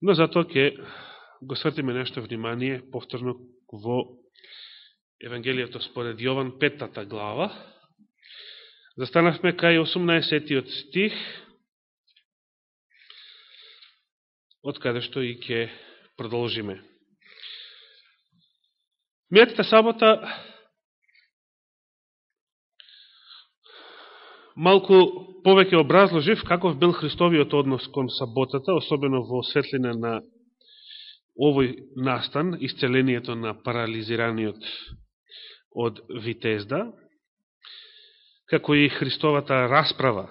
Но затоа ќе го свртиме нешто внимание повторно во Евангелието според Јован, петата глава. Застанавме кај 18-тиот стих, од каде што и ќе продолжиме. Мијатата сабота малку повеќе образложив каков бил Христовиот однос кон саботата, особено во светлина на овој настан, исцелението на парализираниот од Витезда, како и Христовата расправа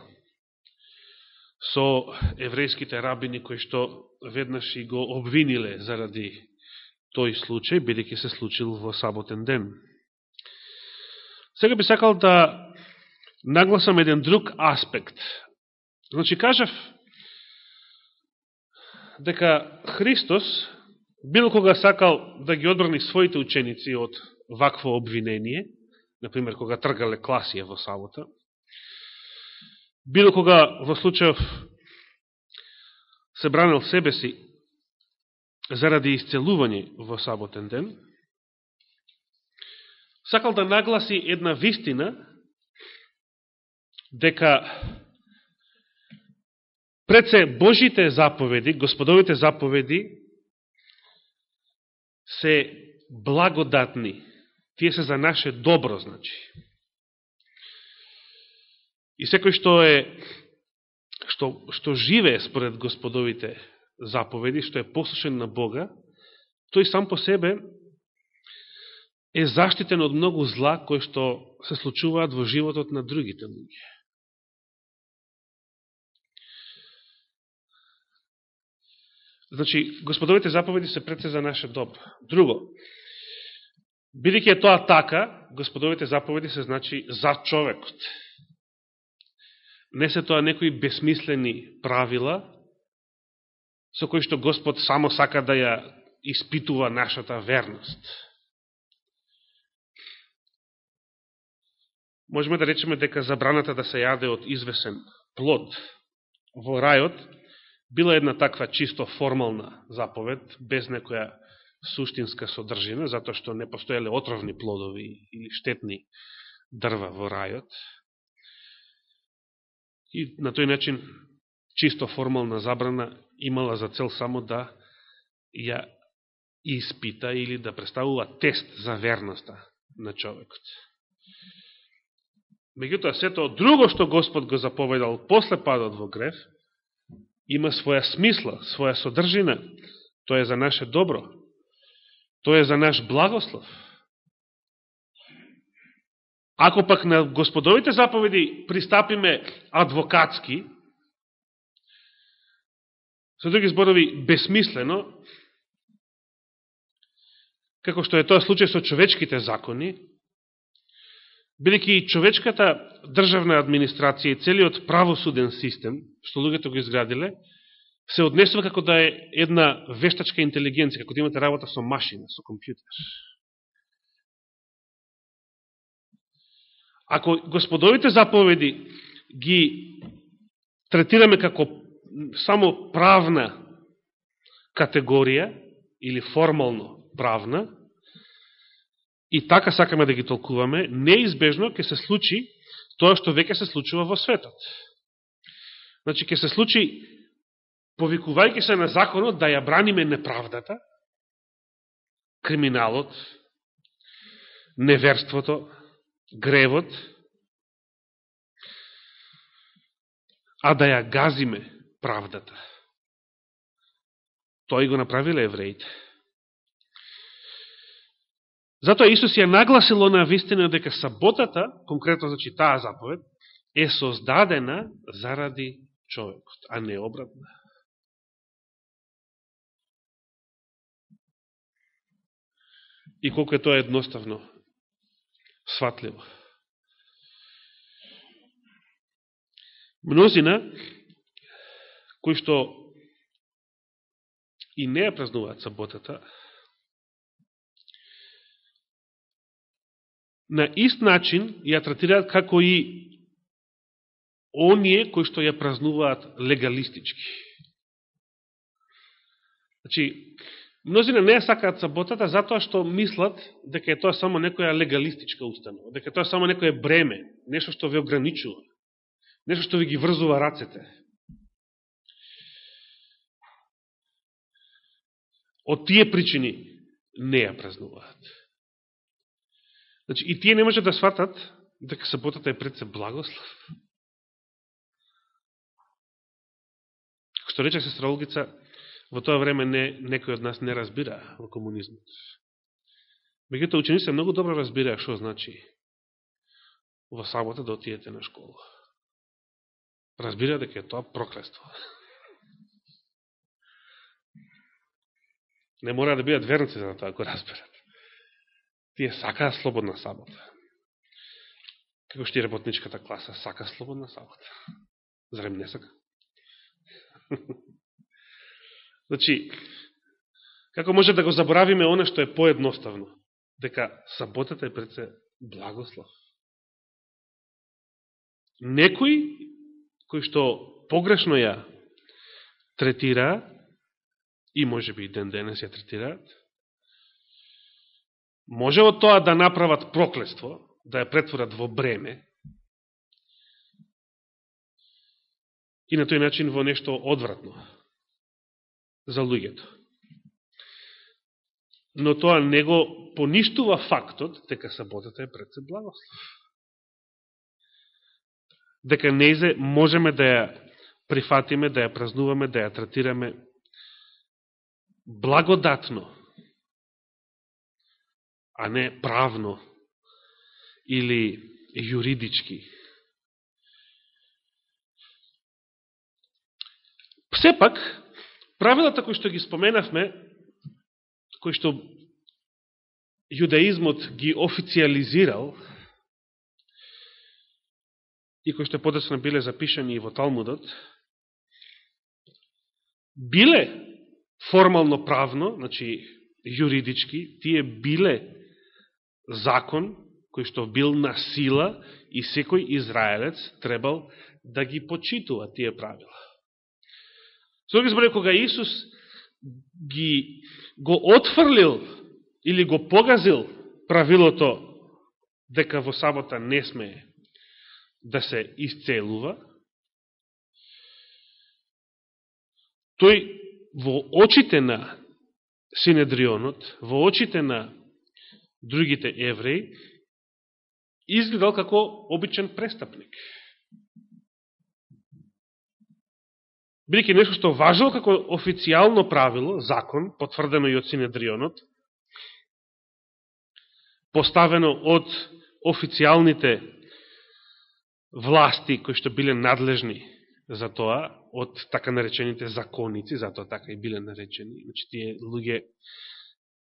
со еврејските рабини кои што веднаш и го обвиниле заради тој случај, бидеќи се случил во саботен ден. Сега би сакал да нагласам еден друг аспект. Значи, кажав дека Христос било кога сакал да ги одбрани своите ученици од вакво обвинение, например, кога тргале класија во сабота, било кога во случајов се бранил себе си заради исцелување во саботен ден, сакал да нагласи една вистина дека пред се Божите заповеди, Господовите заповеди се благодатни. Тие се за наше добро, значи. И секој што е што, што живее според Господовите заповеди, што е послушен на Бога, тој сам по себе е заштитен од многу зла кои што се случуваат во животот на другите луѓе. Значи, Господовите заповеди се пред се за наше добро. Друго, бидеќи е тоа така, Господовите заповеди се значи за човекот. Не се тоа некои бесмислени правила, со кои што Господ само сака да ја испитува нашата верност. Можеме да речеме дека забраната да се јаде од извесен плод во рајот била една таква чисто формална заповед, без некоја суштинска содржина, затоа што не постоеле отровни плодови или штетни дрва во рајот. И на тој начин чисто формална забрана имала за цел само да ја испита или да представува тест за верноста на човекот. Меѓутоа, сето друго што Господ го заповедал после падот во греф, има своја смисла, своја содржина. Тоа е за наше добро. Тоа е за наш благослов. Ако пак на господовите заповеди пристапиме адвокатски, со други зборови, безсмислено, како што е тоа случај со човечките закони, бидеќи и човечката државна администрација и целиот правосуден систем, што луѓето го изградиле, се однесува како да е една вештачка интелигенција, како да имате работа со машина, со компјутер. Ако господовите заповеди ги третираме како само правна категорија или формално правна, и така сакаме да ги толкуваме, неизбежно ќе се случи тоа што веќе се случува во светот. Значи, ќе се случи, повикувајќи се на законот, да ја браниме неправдата, криминалот, неверството, гревот, а да ја газиме правдата. Тој го направиле евреите. Затоа Исус ја нагласил на вистина дека саботата, конкретно значи таа заповед, е создадена заради човекот, а не обратно. И колко е тоа едноставно, сватливо. Мнозина, кои што и не ја празнуваат саботата, на ист начин ја третираат како и оние кои што ја празнуваат легалистички. Значи, мнозина не сакаат саботата затоа што мислат дека е тоа само некоја легалистичка установа, дека тоа само некоја бреме, нешто што ве ограничува, нешто што ви ги врзува рацете. Од тие причини не ја празнуваат. Значи, и тие не може да сватат дека саботата е пред се благослов. Како што рече сестра Олгица, во тоа време не, некој од нас не разбира во комунизмот. Мегуто учениците многу добро разбираа што значи во сабота да отидете на школа. Разбира дека е тоа проклество. Не мора да бидат верници за тоа, ако разберат. Тие сакаа слободна сабота. Како што и работничката класа сака слободна сабота. Зарем не сака? значи, како може да го заборавиме оно што е поедноставно? Дека саботата е пред се благослов. Некој кој што погрешно ја третира, и може би и ден денес ја третираат, може од тоа да направат проклество, да ја претворат во бреме, и на тој начин во нешто одвратно за луѓето. Но тоа не го поништува фактот дека саботата е пред се благослов. Дека неизе можеме да ја прифатиме, да ја празнуваме, да ја тратираме благодатно, а не правно или юридички. Сепак, правилата кои што ги споменавме, кои што јудаизмот ги официализирал и кои што подесно биле запишани и во Талмудот, биле формално правно, значи юридички, тие биле закон кој што бил на сила и секој израелец требал да ги почитува тие правила. Со ги збори, кога Исус ги, го отфрлил или го погазил правилото дека во сабота не смее да се исцелува, тој во очите на Синедрионот, во очите на другите евреи, изгледал како обичен престапник. бидеќи нешто што важило како официјално правило, закон, потврдено и од Синедрионот, поставено од официјалните власти кои што биле надлежни за тоа, од така наречените законици, затоа така и биле наречени. Значи, тие луѓе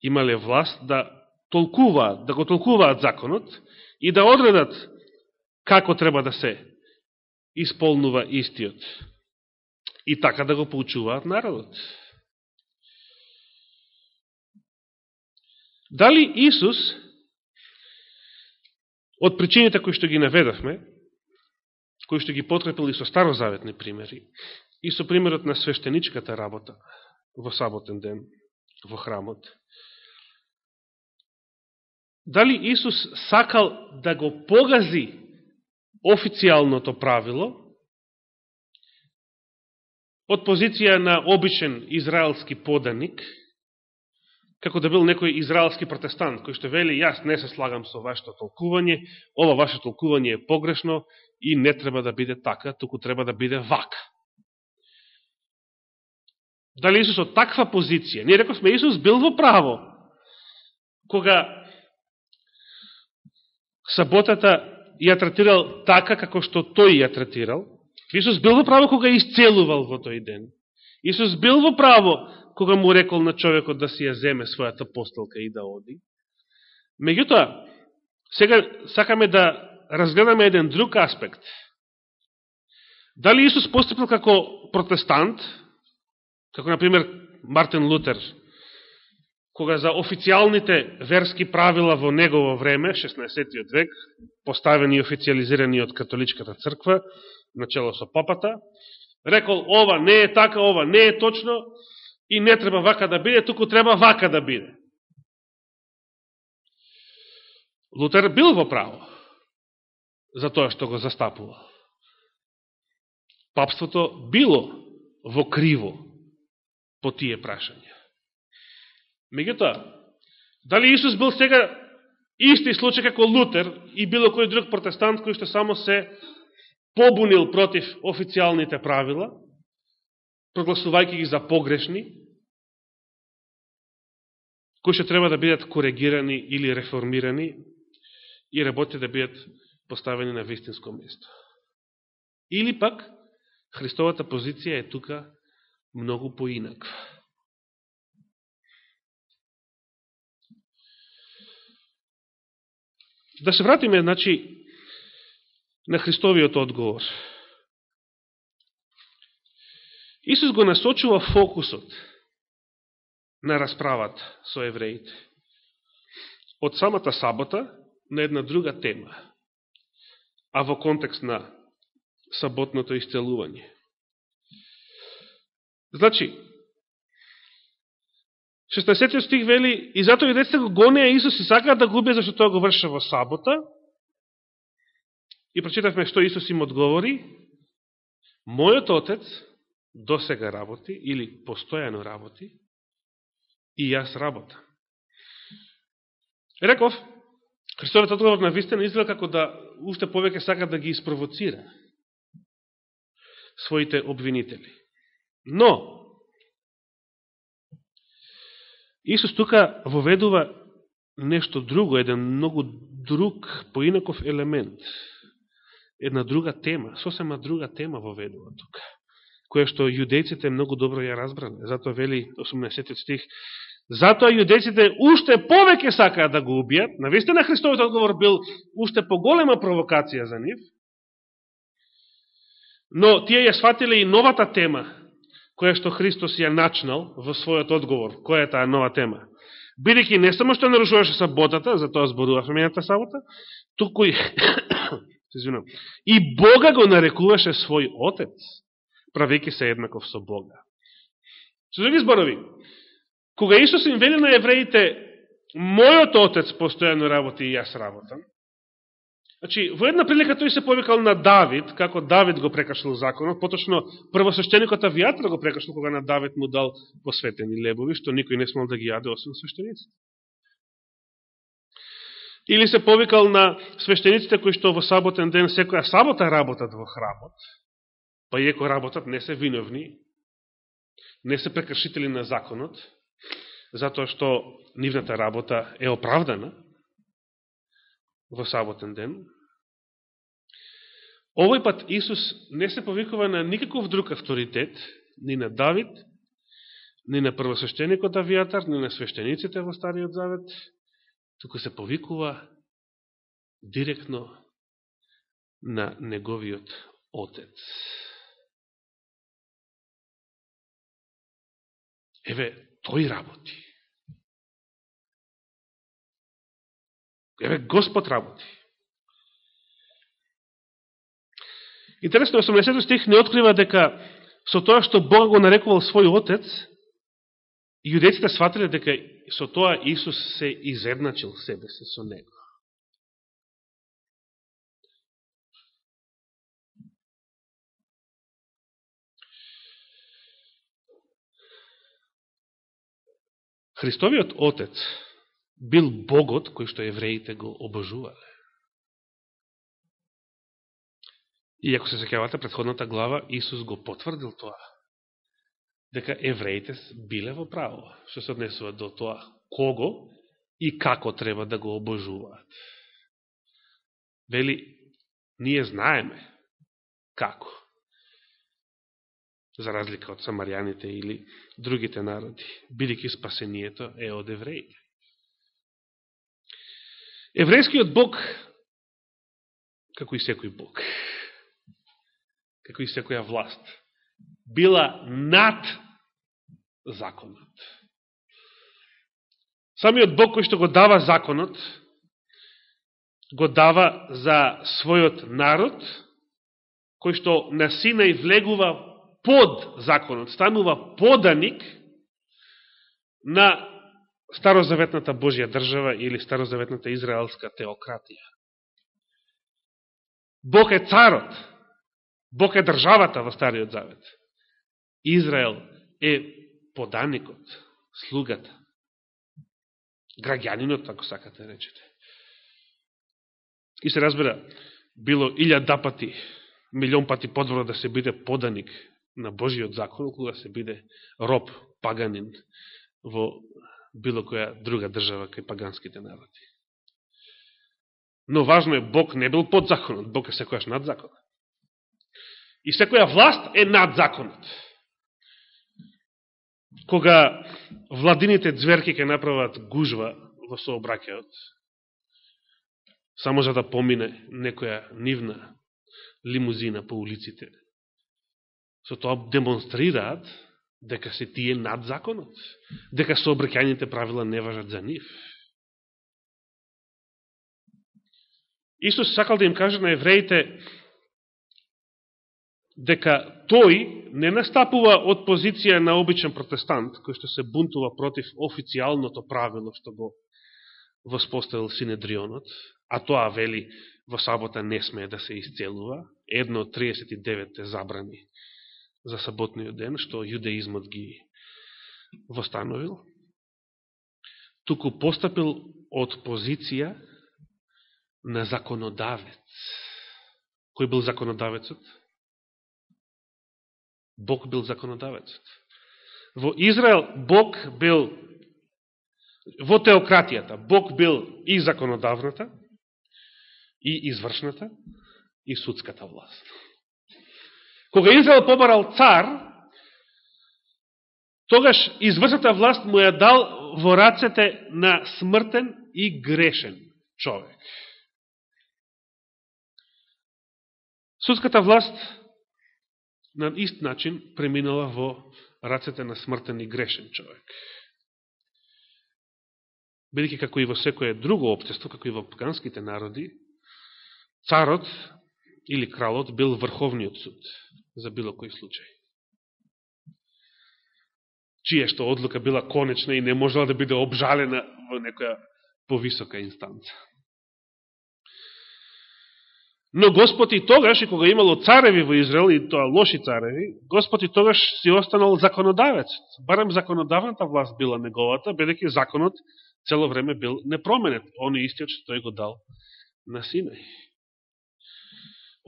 имале власт да толкуваат, да го толкуваат законот и да одредат како треба да се исполнува истиот и така да го поучуваат народот. Дали Исус, од причините кои што ги наведавме, кои што ги потрепил и со старозаветни примери, и со примерот на свештеничката работа во саботен ден, во храмот, дали Исус сакал да го погази официјалното правило, од позиција на обичен израелски поданик, како да бил некој израелски протестант, кој што вели, јас не се слагам со вашето толкување, ова ваше толкување е погрешно и не треба да биде така, туку треба да биде вака. Дали Исус од таква позиција, ние рековме, Исус бил во право, кога саботата ја третирал така како што тој ја третирал, Исус бил во право кога исцелувал во тој ден. Исус бил во право кога му рекол на човекот да си ја земе својата постелка и да оди. Меѓутоа, сега сакаме да разгледаме еден друг аспект. Дали Исус поступил како протестант, како, например, Мартин Лутер, кога за официјалните верски правила во негово време, 16. век, поставени и официализирани од католичката црква, начело со папата, рекол ова не е така, ова не е точно, и не треба вака да биде, туку треба вака да биде. Лутер бил во право за тоа што го застапувал. Папството било во криво по тие прашања. Меѓутоа, дали Исус бил сега исти случај како Лутер и било кој друг протестант кој што само се побунил против официјалните правила, прогласувајќи ги за погрешни, кои што треба да бидат коригирани или реформирани и работи да бидат поставени на вистинско место. Или пак, Христовата позиција е тука многу поинаква. Да се вратиме, значи, на Христовиот одговор. Исус го насочува фокусот на расправата со евреите. Од самата сабота на една друга тема, а во контекст на саботното исцелување. Значи, 16 стих вели, и затоа децата го гонеа Исус и сакаат да губе, зашто тоа го врша во сабота. И прочитавме што Исус им одговори. Мојот отец до сега работи, или постојано работи, и јас работа. Реков, Христовиот одговор на вистина изгледа како да уште повеќе сака да ги испровоцира своите обвинители. Но, Исус тука воведува нешто друго, еден многу друг, поинаков елемент, една друга тема, сосема друга тема воведува тука, која што јудејците многу добро ја разбрале. Затоа вели 18 стих, Затоа јудејците уште повеќе сакаат да го убијат. Навистина Христовиот одговор бил уште поголема провокација за нив. Но тие ја сватиле и новата тема, која што Христос ја начнал во својот одговор. Која е таа нова тема? Бидеќи не само што нарушуваше саботата, за тоа зборувавме мената сабота, туку и, и Бога го нарекуваше свој Отец, правејќи се еднаков со Бога. Со други зборови, Кога Исус им вели на евреите, мојот отец постојано работи и јас работам, Значи, во една прилика тој се повикал на Давид, како Давид го прекашил законот, поточно првосвещеникот Авиатар го прекашил кога на Давид му дал посветени лебови, што никој не смел да ги јаде освен свештениците. Или се повикал на свештениците кои што во саботен ден секоја сабота работат во храмот, па иеко работат не се виновни, не се прекршители на законот, затоа што нивната работа е оправдана во саботен ден. Овој пат Исус не се повикува на никаков друг авторитет, ни на Давид, ни на првосвещеникот Авиатар, ни на свештениците во Стариот Завет, туку се повикува директно на неговиот Отец. Еве, тој работи. Еве Господ работи. Интересно, 80 стих не открива дека со тоа што Бог го нарекувал свој Отец, јудеците сватиле дека со тоа Исус се изедначил себе се со Него. Христовиот Отец бил Богот кој што евреите го обожувале. И ако се секјавате предходната глава, Исус го потврдил тоа. Дека евреите биле во право, што се однесува до тоа кого и како треба да го обожуваат. Вели, ние знаеме како за разлика од самарјаните или другите народи, бидеќи спасението е од евреите. Еврејскиот Бог, како и секој Бог, како и секоја власт, била над законот. Самиот Бог кој што го дава законот, го дава за својот народ, кој што на сина и влегува под законот, станува поданик на старозаветната Божја држава или старозаветната израелска теократија. Бог е царот, Бог е државата во Стариот Завет. Израел е поданикот, слугата, граѓанинот, ако сакате речете. И се разбира, било илјада да пати, милион пати подвора да се биде поданик на Божиот закон, кога се биде роб, паганин во било која друга држава кај паганските народи. Но важно е, Бог не бил под законот, Бог е секојаш над законот. И секоја власт е над законот. Кога владините зверки ќе направат гужва во сообраќајот, само за да помине некоја нивна лимузина по улиците, со тоа демонстрираат дека се тие над законот, дека сообраќајните правила не важат за нив. Исус сакал да им каже на евреите дека тој не настапува од позиција на обичен протестант, кој што се бунтува против официјалното правило што го воспоставил Синедрионот, а тоа вели во сабота не смее да се исцелува, едно од 39 забрани за саботниот ден, што јудеизмот ги востановил, туку постапил од позиција на законодавец. Кој бил законодавецот? Бог бил законодавецот. Во Израел Бог бил во теократијата. Бог бил и законодавната, и извршната, и судската власт. Кога Израел побарал цар, тогаш извршната власт му ја дал во рацете на смртен и грешен човек. Судската власт на ист начин преминала во рацете на смртен и грешен човек. Бидеќи како и во секое друго обтество, како и во паганските народи, царот или кралот бил врховниот суд за било кој случај. Чија што одлука била конечна и не можела да биде обжалена во некоја повисока инстанца. Но Господ и тогаш, и кога имало цареви во Израел, и тоа лоши цареви, Господ и тогаш си останал законодавец. Барем законодавната власт била неговата, бедеќи законот цело време бил непроменет. Оно истиот што тој го дал на Синај.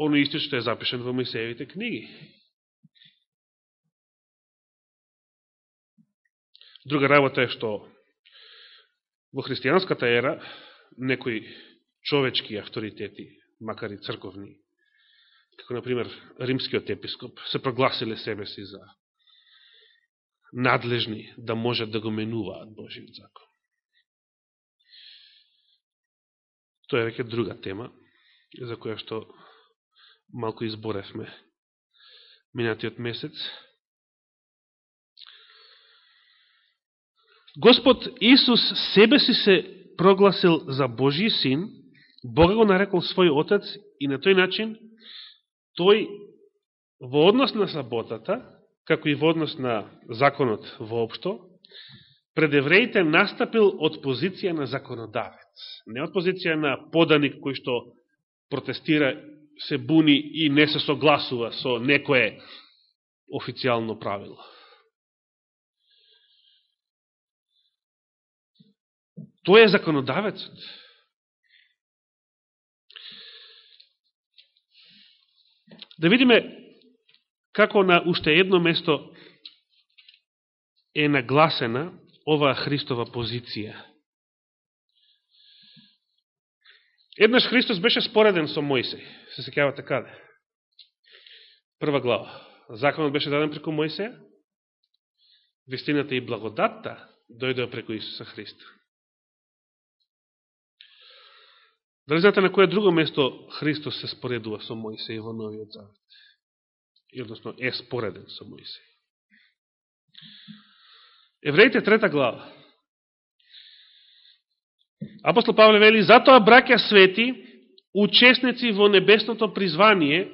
Оно исто што е запишен во Моисеевите книги. Друга работа е што во христијанската ера некои човечки авторитети макар и црковни, како, например, римскиот епископ, се прогласиле себе си за надлежни да можат да го менуваат Божиот закон. Тоа е веќе друга тема, за која што малко изборевме минатиот месец. Господ Исус себе си се прогласил за Божи син, Бога го нарекол свој отец и на тој начин тој во однос на саботата, како и во однос на законот воопшто, пред евреите настапил од позиција на законодавец. Не од позиција на поданик кој што протестира, се буни и не се согласува со некое официјално правило. Тој е законодавецот. Да видиме како на уште едно место е нагласена оваа Христова позиција. Еднаш Христос беше спореден со Мојсеј. Се секјавате каде? Прва глава. Законот беше даден преку Мојсеја. Вистината и благодатта дојдеа преку Исуса Христа. Дали знаете на кое друго место Христос се споредува со Мојсеј во Новиот Завет? И односно е спореден со Мојсеј. Евреите трета глава. Апостол Павле вели, затоа браќа свети, учесници во небесното призвание,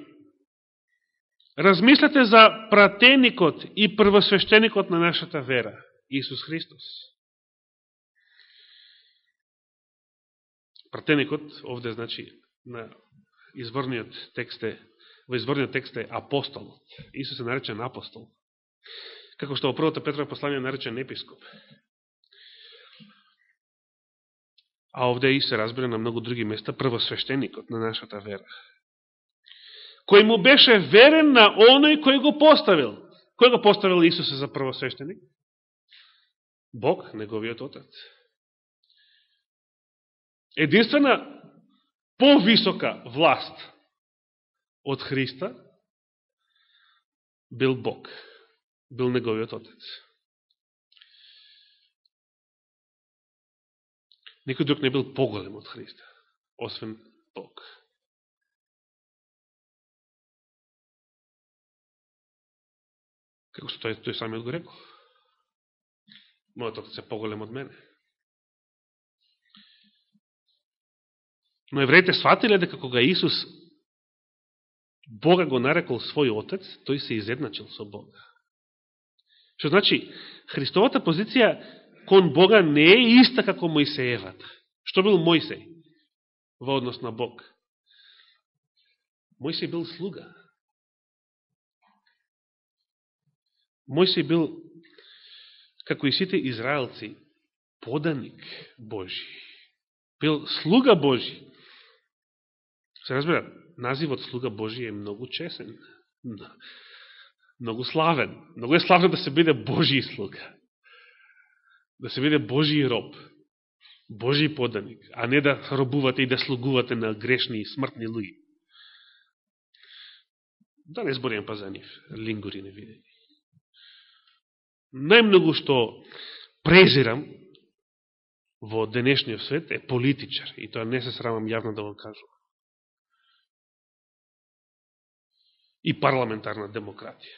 размислете за пратеникот и првосвещеникот на нашата вера, Исус Христос. Пратеникот, овде, значи, на изворниот текст е, во изворниот текст е апостолот. Исус е наречен апостол. Како што во првото Петро послание наречен епископ. А овде и се разбира на многу други места првосвещеникот на нашата вера. Кој му беше верен на оној кој го поставил. Кој го поставил Исуса за првосвещеник? Бог, неговиот Отец. Единствена повисока власт од Христа бил Бог, бил неговиот Отец. Никој друг не бил поголем од Христа, освен Бог. Како што тој, тој самиот го рекол. Мојот отец е поголем од мене. Но евреите сватиле дека кога Исус Бога го нарекол свој отец, тој се изедначил со Бога. Што значи, Христовата позиција кон Бога не е иста како Мојсеевата. Што бил Моисеј во однос на Бог? Моисеј бил слуга. Моисеј бил, како и сите израелци, поданик Божи. Бил слуга Божи. Се разбира, називот слуга Божи е многу чесен. Многу славен. Многу е славен да се биде Божи слуга. Да се биде Божи роб. Божи поданик. А не да робувате и да слугувате на грешни и смртни луѓи. Да не зборим па за нив. Лингури невидени. Најмногу што презирам во денешниот свет е политичар. И тоа не се срамам јавно да го кажувам. И парламентарна демократија.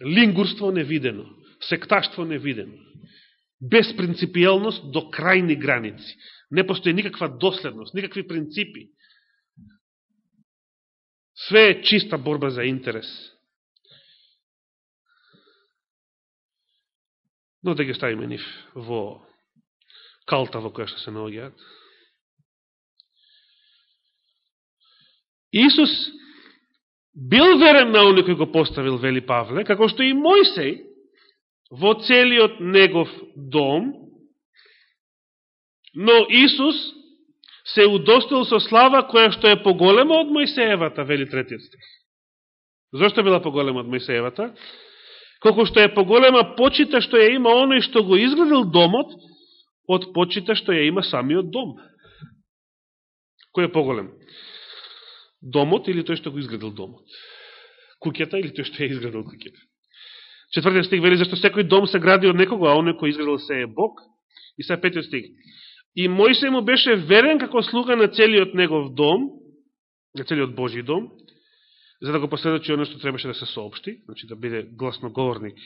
Лингурство невидено, секташтво невидено, безпринципијалност до крајни граници. Не постои никаква доследност, никакви принципи. Све е чиста борба за интерес но да ги ставиме нив во калта во која што се наоѓаат. Исус бил верен на оној кој го поставил, вели Павле, како што и Мојсей во целиот негов дом, но Исус се удостил со слава која што е поголема од Мојсеевата, вели третиот стих. Зошто била поголема од Мојсеевата? колко што е поголема почита што ја има оној што го изградил домот, од почита што ја има самиот дом. Кој е поголем? Домот или тој што го изградил домот? Куќата или тој што ја изградил куќата? Четвртиот стих вели, зашто секој дом се гради од некого, а оној кој изградил се е Бог. И са петиот стих. И Мојсе му беше верен како слуга на целиот негов дом, на целиот Божи дом, за да го последочи оно што требаше да се соопшти, значи да биде гласноговорник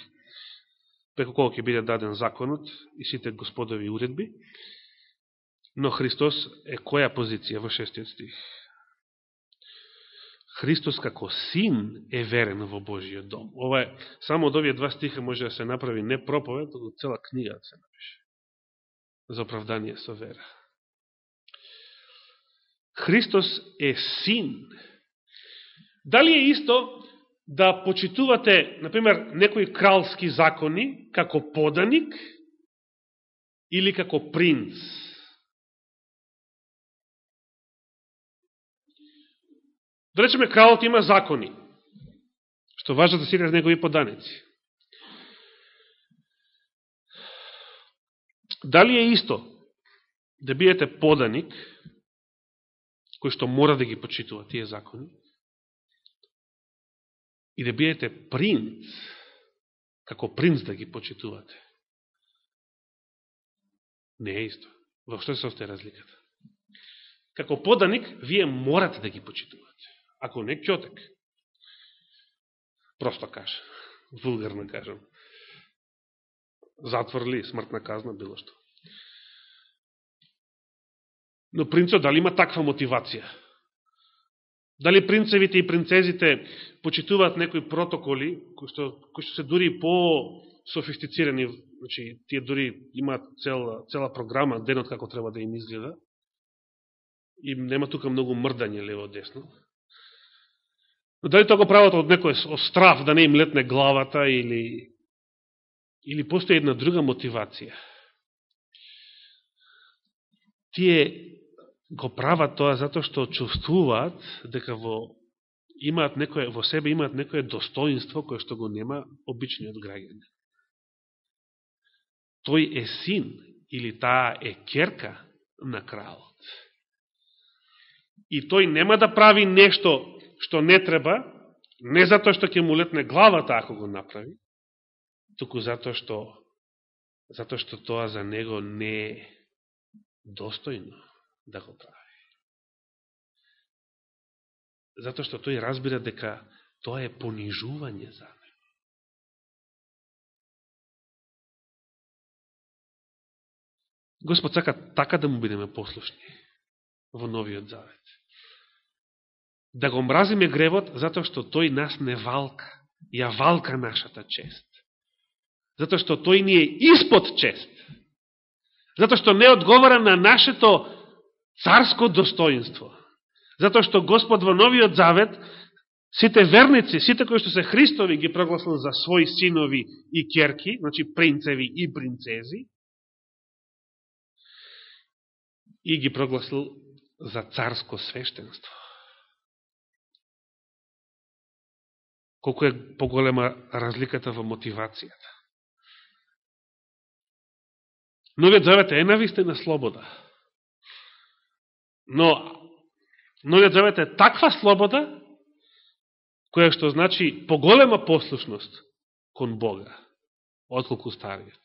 преко колко ќе биде даден законот и сите господови уредби. Но Христос е која позиција во шестиот стих? Христос како син е верен во Божиот дом. Ова е, само од овие два стиха може да се направи не проповед, но цела книга да се напише. За оправдание со вера. Христос е син Дали е исто да почитувате, например, некои кралски закони како поданик или како принц? Да речеме, кралот има закони, што важат за сите негови поданици. Дали е исто да биете поданик, кој што мора да ги почитува тие закони, и да биете принц, како принц да ги почитувате. Не е исто. Во што се остае разликата? Како поданик, вие морате да ги почитувате. Ако не, кјотек. Просто кажа. Вулгарно кажам. Затвор ли, смртна казна, било што. Но принцот дали има таква мотивација? Дали принцевите и принцезите почитуваат некои протоколи, кои што, кои што се дури по софистицирани, значи, тие дури имаат цела, цела програма, денот како треба да им изгледа, и нема тука многу мрдање лево-десно. Но дали тоа го прават од некој од страф да не им летне главата или или постои една друга мотивација? Тие го прават тоа затоа што чувствуваат дека во имаат некое во себе имаат некое достоинство кое што го нема обичниот граѓан. Тој е син или таа е керка на кралот. И тој нема да прави нешто што не треба, не затоа што ќе му летне главата ако го направи, туку затоа што затоа што тоа за него не е достојно да го прави. Затоа што тој разбира дека тоа е понижување за него. Господ сака така да му бидеме послушни во Новиот Завет. Да го мразиме гревот затоа што тој нас не валка, ја валка нашата чест. Затоа што тој ни е испод чест. Затоа што не одговара на нашето царско достоинство. Затоа што Господ во Новиот Завет сите верници, сите кои што се Христови ги прогласил за своји синови и керки, значи принцеви и принцези, и ги прогласил за царско свештенство. Колко е поголема разликата во мотивацијата. Новиот завет е навистина слобода. Но Новиот завет е таква слобода, која што значи поголема послушност кон Бога, отколку стариот.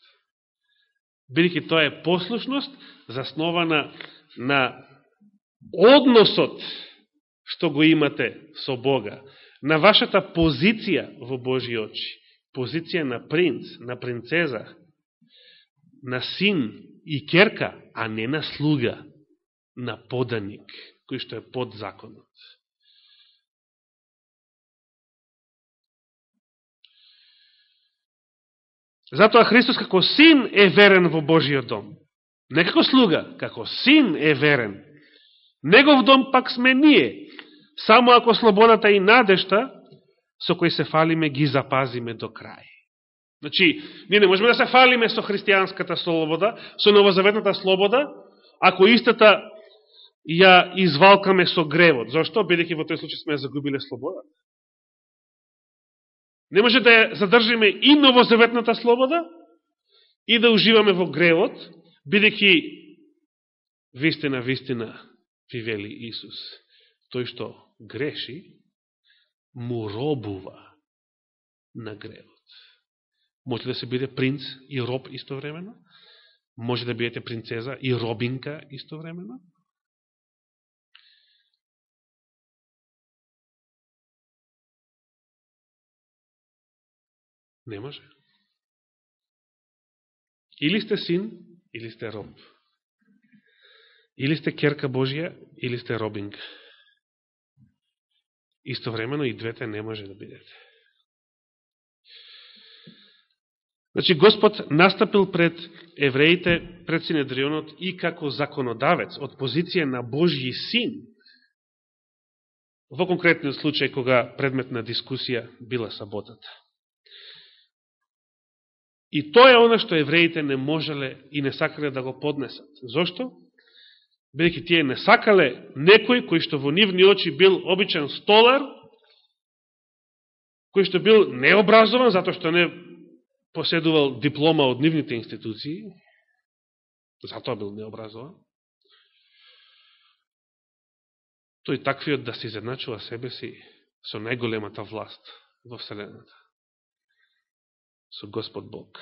Бидеќи тоа е послушност заснована на односот што го имате со Бога, на вашата позиција во Божи очи, позиција на принц, на принцеза, на син и керка, а не на слуга, на поданик кој што е под законот. Затоа Христос како син е верен во Божиот дом. Не како слуга, како син е верен. Негов дом пак сме ние. Само ако слободата и надешта со кои се фалиме ги запазиме до крај. Значи, ние не можеме да се фалиме со христијанската слобода, со новозаветната слобода, ако истата ја извалкаме со гревот. Зошто? Бидеќи во тој случај сме ја загубиле слобода. Не може да ја задржиме и новозаветната слобода и да уживаме во гревот, бидеќи вистина, вистина, ви вели Исус, тој што греши, му робува на гревот. Може да се биде принц и роб истовремено, може да бидете принцеза и робинка истовремено, Не може. Или сте син, или сте роб. Или сте керка Божија, или сте робинг. Истовремено и двете не може да бидете. Значи, Господ настапил пред евреите, пред Синедрионот и како законодавец од позиција на Божји син, во конкретниот случај кога предмет на дискусија била саботата. И тоа е оно што евреите не можеле и не сакале да го поднесат. Зошто? Бидеќи тие не сакале некој кој што во нивни очи бил обичен столар, кој што бил необразован, затоа што не поседувал диплома од нивните институции, затоа бил необразован, тој таквиот да се изедначува себе си со најголемата власт во Вселената со Господ Бог.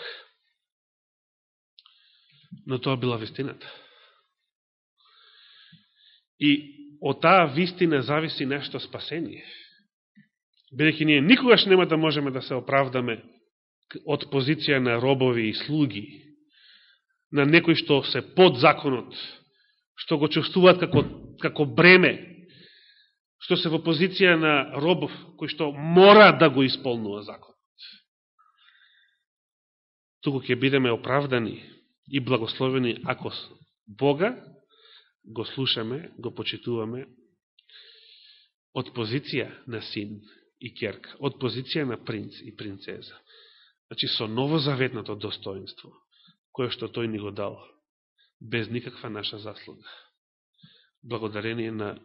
Но тоа била вистината. И од таа вистина зависи нешто спасение. Бидеќи ние никогаш нема да можеме да се оправдаме од позиција на робови и слуги, на некои што се под законот, што го чувствуваат како, како бреме, што се во позиција на робов, кој што мора да го исполнува законот, туку ќе бидеме оправдани и благословени ако Бога го слушаме, го почитуваме од позиција на син и керка, од позиција на принц и принцеза. Значи, со новозаветното достоинство, кое што тој ни го дал, без никаква наша заслуга. Благодарение на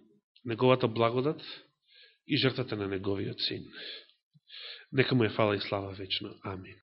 неговата благодат и жртвата на неговиот син. Нека му е фала и слава вечно. Амин.